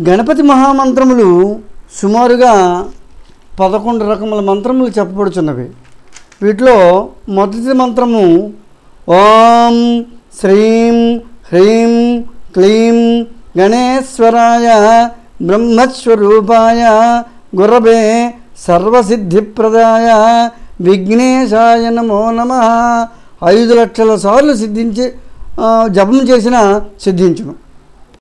గణపతి మహామంత్రములు సుమారుగా పదకొండు రకముల మంత్రములు చెప్పబడుచున్నవి. వీటిలో మొదటి మంత్రము ఓం శ్రీం హ్రీం క్లీం గణేశ్వరాయ బ్రహ్మస్వరూపాయ గురవే సర్వసిద్ధిప్రదాయ విఘ్నేశాయ నమో నమ. ఐదు లక్షల సార్లు సిద్ధించి జపం చేసిన సిద్ధించును.